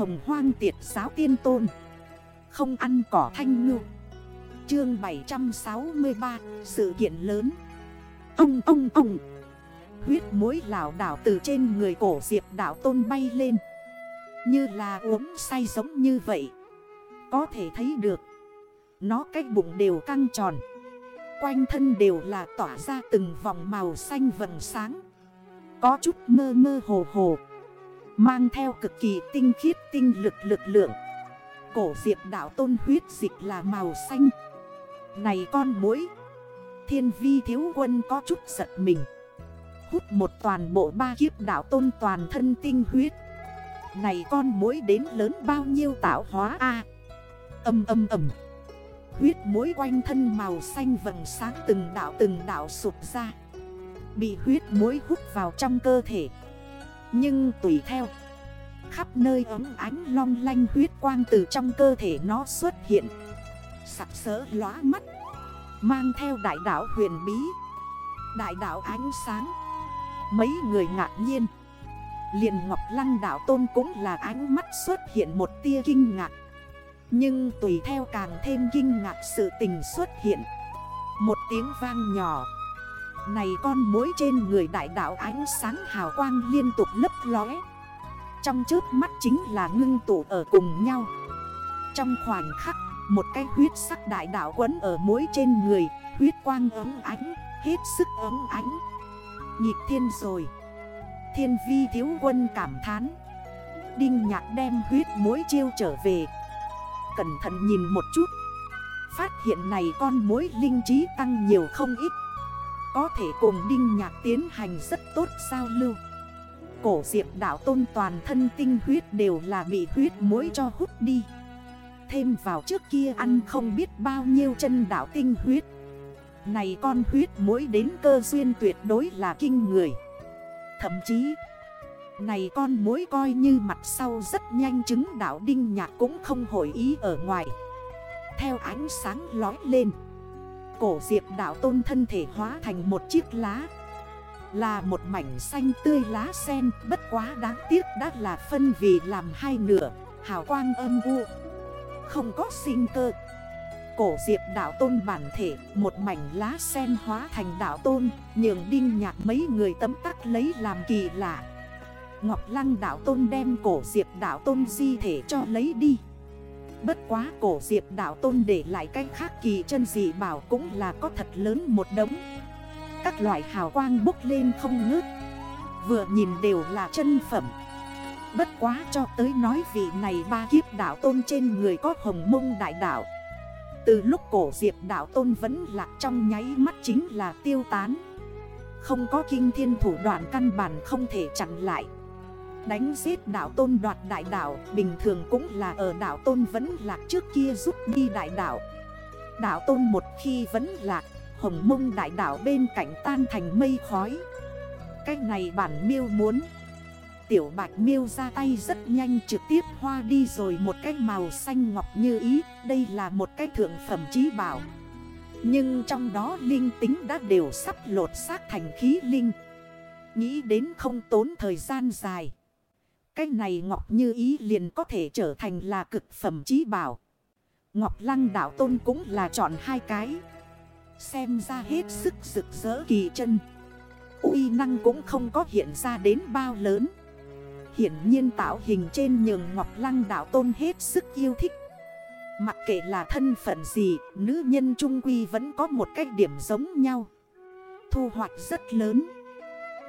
hồng hoang tiệt giáo tiên tôn. Không ăn cỏ thanh ngư. Chương 763 Sự kiện lớn. Ông ông ông. Huyết mối lảo đảo từ trên người cổ diệp đảo tôn bay lên. Như là uống say giống như vậy. Có thể thấy được. Nó cách bụng đều căng tròn. Quanh thân đều là tỏa ra từng vòng màu xanh vầng sáng. Có chút mơ mơ hồ hồ. Mang theo cực kỳ tinh khiết tinh lực lực lượng. Cổ diệp đảo tôn huyết dịch là màu xanh. Này con mũi, Thiên vi thiếu quân có chút giật mình. Hút một toàn bộ ba kiếp đảo tôn toàn thân tinh huyết. Này con mũi đến lớn bao nhiêu tạo hóa a? Âm âm âm. Huyết mũi quanh thân màu xanh vầng sáng từng đảo từng đảo sụp ra. Bị huyết mũi hút vào trong cơ thể. Nhưng tùy theo. Khắp nơi ấm ánh long lanh huyết quang từ trong cơ thể nó xuất hiện. Sặc sỡ lóa mắt. Mang theo đại đảo huyền bí. Đại đảo ánh sáng. Mấy người ngạc nhiên. Liền Ngọc Lăng đảo tôn cũng là ánh mắt xuất hiện một tia kinh ngạc. Nhưng tùy theo càng thêm kinh ngạc sự tình xuất hiện. Một tiếng vang nhỏ. Này con mối trên người đại đảo ánh sáng hào quang liên tục lấp lóe. Trong trước mắt chính là ngưng tụ ở cùng nhau. Trong khoảnh khắc, một cái huyết sắc đại đảo quấn ở mối trên người, Huyết quang ấm ánh, Hết sức ấm ánh. Nhịp thiên rồi. Thiên vi thiếu quân cảm thán. Đinh nhạc đem huyết mối chiêu trở về. Cẩn thận nhìn một chút. Phát hiện này con mối linh trí tăng nhiều không ít. Có thể cùng đinh nhạc tiến hành rất tốt giao lưu. Cổ diệp đảo tôn toàn thân tinh huyết đều là bị huyết mối cho hút đi. Thêm vào trước kia ăn không biết bao nhiêu chân đảo tinh huyết. Này con huyết mối đến cơ duyên tuyệt đối là kinh người. Thậm chí, Này con mối coi như mặt sau rất nhanh chứng đảo đinh nhạc cũng không hồi ý ở ngoài. Theo ánh sáng lói lên Cổ diệp đảo tôn thân thể hóa thành một chiếc lá. Là một mảnh xanh tươi lá sen, Bất quá đáng tiếc đã là phân vì làm hai nửa, Hào quang âm u. Không có sinh cơ. Cổ diệp đảo tôn bản thể, Một mảnh lá sen hóa thành đảo tôn, Nhường đinh nhạc mấy người tấm tắc lấy làm kỳ lạ. Ngọc lăng đảo tôn đem cổ diệp đảo tôn di thể cho lấy đi. Bất quá cổ diệp đảo tôn để lại cách khác kỳ chân dị bảo cũng là có thật lớn một đống. Các loại hào quang bốc lên không ngớt. Vừa nhìn đều là chân phẩm. Bất quá cho tới nói vị này ba kiếp đảo tôn trên người có hồng mông đại đảo Từ lúc cổ diệp đảo tôn vẫn lạc trong nháy mắt chính là tiêu tán. Không có kinh thiên thủ đoạn căn bản không thể chặn lại. Đánh giết đảo tôn đoạt đại đảo, Bình thường cũng là ở đảo tôn vẫn lạc trước kia giúp đi đại đảo. Đảo tôn một khi vẫn lạc Hồng mông đại đảo bên cạnh tan thành mây khói. Cái này bản miêu muốn. Tiểu bạch miêu ra tay rất nhanh trực tiếp hoa đi rồi một cái màu xanh ngọc như ý, Đây là một cái thượng phẩm trí bảo. Nhưng trong đó linh tính đã đều sắp lột xác thành khí linh. Nghĩ đến không tốn thời gian dài. Cái này ngọc như ý liền có thể trở thành là cực phẩm trí bảo. Ngọc lăng đảo tôn cũng là chọn hai cái. Xem ra hết sức rực rỡ kỳ chân. Uy năng cũng không có hiện ra đến bao lớn. Hiển nhiên tạo hình trên nhường Ngọc Lăng đảo tôn hết sức yêu thích. Mặc kệ là thân phận gì, Nữ nhân trung quy vẫn có một cách điểm giống nhau. Thu hoạch rất lớn.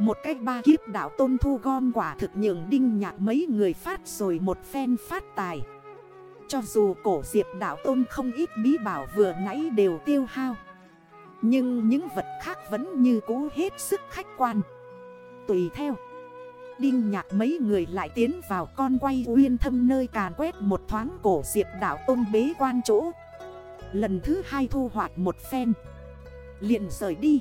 Một cách ba kiếp đảo tôn thu gom quả thực nhượng đinh nhạc mấy người phát rồi một phen phát tài. Cho dù cổ diệp đảo tôn không ít bí bảo vừa nãy đều tiêu hao. Nhưng những vật khác vẫn như cũ hết sức khách quan. Tùy theo, Đinh nhạc mấy người lại tiến vào con quay uyên thâm nơi càn quét một thoáng cổ diệp đảo tôn bế quan chỗ. Lần thứ hai thu hoạch một phen, liền rời đi.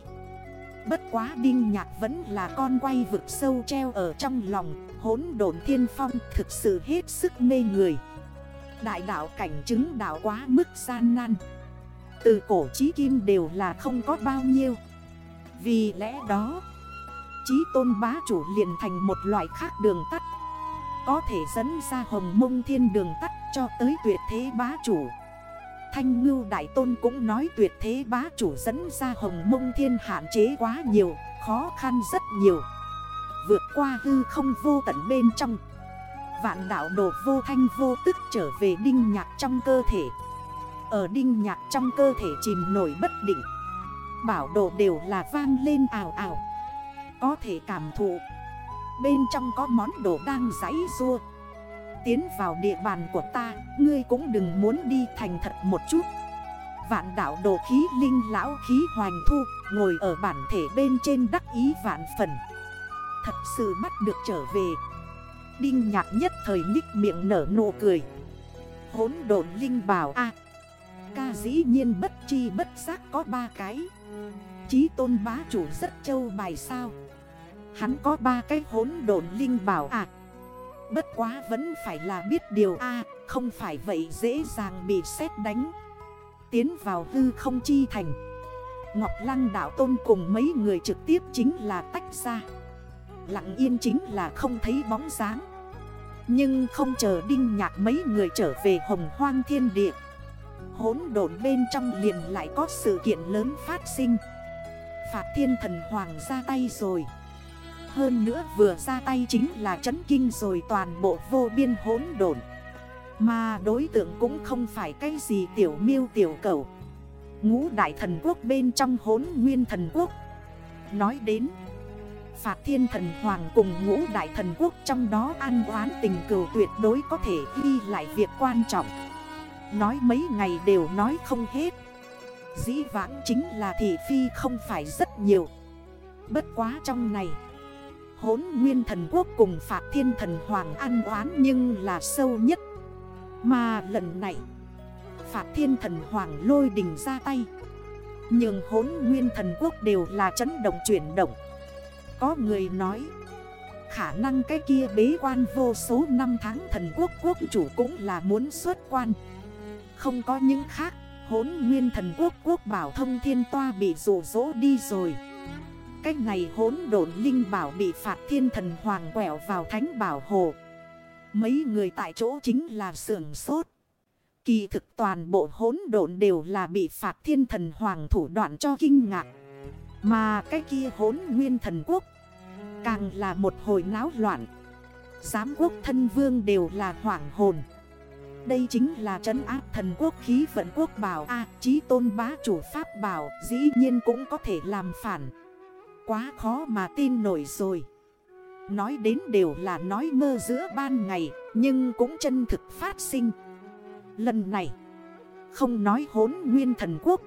Bất quá đinh nhạc vẫn là con quay vực sâu treo ở trong lòng Hốn đồn thiên phong thực sự hết sức mê người. Đại đảo cảnh chứng đảo quá mức gian nan. Từ cổ chí kim đều là không có bao nhiêu. Vì lẽ đó, Chí tôn bá chủ liền thành một loại khác đường tắt. Có thể dẫn ra hồng mông thiên đường tắt cho tới tuyệt thế bá chủ. Thanh ngưu đại tôn cũng nói tuyệt thế bá chủ dẫn ra hồng mông thiên hạn chế quá nhiều, Khó khăn rất nhiều. Vượt qua hư không vô tận bên trong. Vạn đảo đồ vô thanh vô tức trở về đinh nhạc trong cơ thể. Ở đinh nhạc trong cơ thể chìm nổi bất định. Bảo đồ đều là vang lên ảo ảo Có thể cảm thụ. Bên trong có món đồ đang giấy rua Tiến vào địa bàn của ta, Ngươi cũng đừng muốn đi thành thật một chút. Vạn đảo đồ khí linh lão khí hoành thu, Ngồi ở bản thể bên trên đắc ý vạn phần. Thật sự bắt được trở về. Đinh nhạc nhất thời nhích miệng nở nụ cười. Hốn đồn linh bảo a. Ca dĩ nhiên bất chi bất giác có ba cái. Chí tôn bá chủ rất châu bài sao? Hắn có ba cái hốn đồn linh bảo à? Bất quá vẫn phải là biết điều a, Không phải vậy dễ dàng bị xét đánh. Tiến vào hư không chi thành. Ngọc Lăng đạo tôn cùng mấy người trực tiếp chính là tách ra. Lặng yên chính là không thấy bóng dáng. Nhưng không chờ đinh nhạc mấy người trở về hồng hoang thiên địa. Hốn đồn bên trong liền lại có sự kiện lớn phát sinh. Phạt thiên thần hoàng ra tay rồi. Hơn nữa vừa ra tay chính là chấn kinh rồi toàn bộ vô biên hỗn đồn Mà đối tượng cũng không phải cái gì tiểu miêu tiểu cầu Ngũ đại thần quốc bên trong hốn nguyên thần quốc. Nói đến, Phạt thiên thần hoàng cùng ngũ đại thần quốc trong đó an oán tình cừu tuyệt đối có thể ghi lại việc quan trọng. Nói mấy ngày đều nói không hết. Dĩ vãng chính là thị phi không phải rất nhiều. Bất quá trong này Hốn nguyên thần quốc cùng phạt thiên thần hoàng an oán nhưng là sâu nhất. Mà lần này, Phạt thiên thần hoàng lôi đình ra tay. Nhưng hốn nguyên thần quốc đều là chấn động chuyển động. Có người nói, Khả năng cái kia bế quan vô số năm tháng thần quốc quốc chủ cũng là muốn xuất quan. Không có những khác, Hốn nguyên thần quốc quốc bảo thông thiên toa bị rủ rỗ đi rồi. Cách này hốn độn linh bảo bị phạt thiên thần hoàng quẹo vào thánh bảo hồ. Mấy người tại chỗ chính là sưởng sốt. Kỳ thực toàn bộ hốn độn đều là bị phạt thiên thần hoàng thủ đoạn cho kinh ngạc. Mà cái kia hốn nguyên thần quốc, Càng là một hồi náo loạn. Giám quốc thân vương đều là hoảng hồn. Đây chính là trấn áp thần quốc khí vận quốc bảo A, Chí tôn bá chủ pháp bảo, dĩ nhiên cũng có thể làm phản. Quá khó mà tin nổi rồi. Nói đến đều là nói mơ giữa ban ngày, Nhưng cũng chân thực phát sinh. Lần này, Không nói hốn nguyên thần quốc,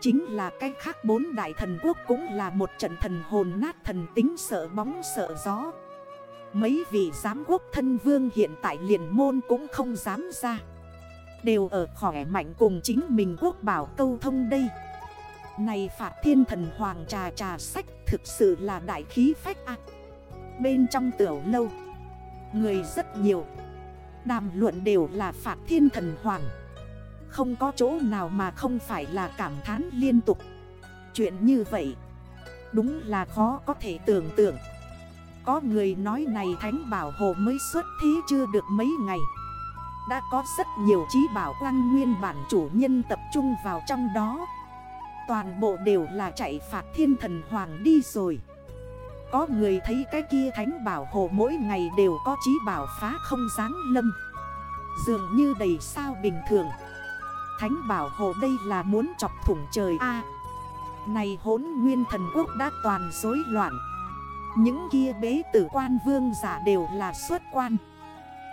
Chính là cách khác bốn đại thần quốc cũng là một trận thần hồn nát thần tính sợ bóng sợ gió. Mấy vị giám quốc thân vương hiện tại liền môn cũng không dám ra. Đều ở khỏe mạnh cùng chính mình quốc bảo câu thông đây. Này phạt thiên thần hoàng trà trà sách thực sự là đại khí phách ạ Bên trong tiểu lâu, Người rất nhiều. Đàm luận đều là phạt thiên thần hoàng. Không có chỗ nào mà không phải là cảm thán liên tục. Chuyện như vậy, Đúng là khó có thể tưởng tượng. Có người nói này Thánh Bảo Hồ mới xuất thí chưa được mấy ngày. Đã có rất nhiều trí bảo quang nguyên bản chủ nhân tập trung vào trong đó. Toàn bộ đều là chạy phạt thiên thần hoàng đi rồi. Có người thấy cái kia Thánh Bảo hộ mỗi ngày đều có trí bảo phá không dáng lâm. Dường như đầy sao bình thường. Thánh Bảo hộ đây là muốn chọc thủng trời A. Này hốn nguyên thần quốc đã toàn rối loạn. Những kia bế tử quan vương giả đều là xuất quan.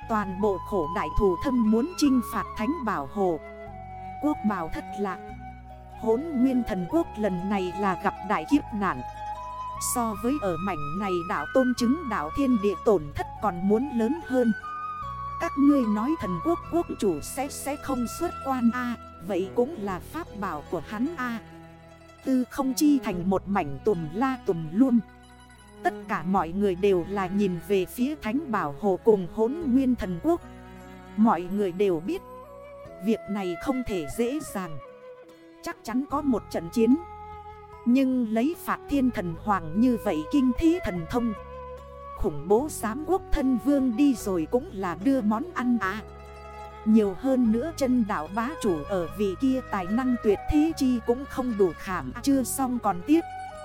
Toàn bộ khổ đại thủ thâm muốn chinh phạt thánh bảo hộ. Quốc bảo thất lạc. Hốn nguyên thần quốc lần này là gặp đại kiếp nạn. So với ở mảnh này đảo tôn chứng đảo thiên địa tổn thất còn muốn lớn hơn. Các ngươi nói thần quốc quốc chủ sẽ sẽ không xuất quan A, Vậy cũng là pháp bảo của hắn A. Tư không chi thành một mảnh tùm la tùm luôn Tất cả mọi người đều là nhìn về phía Thánh Bảo Hồ cùng hốn nguyên thần quốc. Mọi người đều biết, Việc này không thể dễ dàng. Chắc chắn có một trận chiến. Nhưng lấy phạt thiên thần hoàng như vậy kinh thí thần thông. Khủng bố giám quốc thân vương đi rồi cũng là đưa món ăn à. Nhiều hơn nữa chân đảo bá chủ ở vị kia tài năng tuyệt thế chi cũng không đủ khảm. Chưa xong còn tiếp.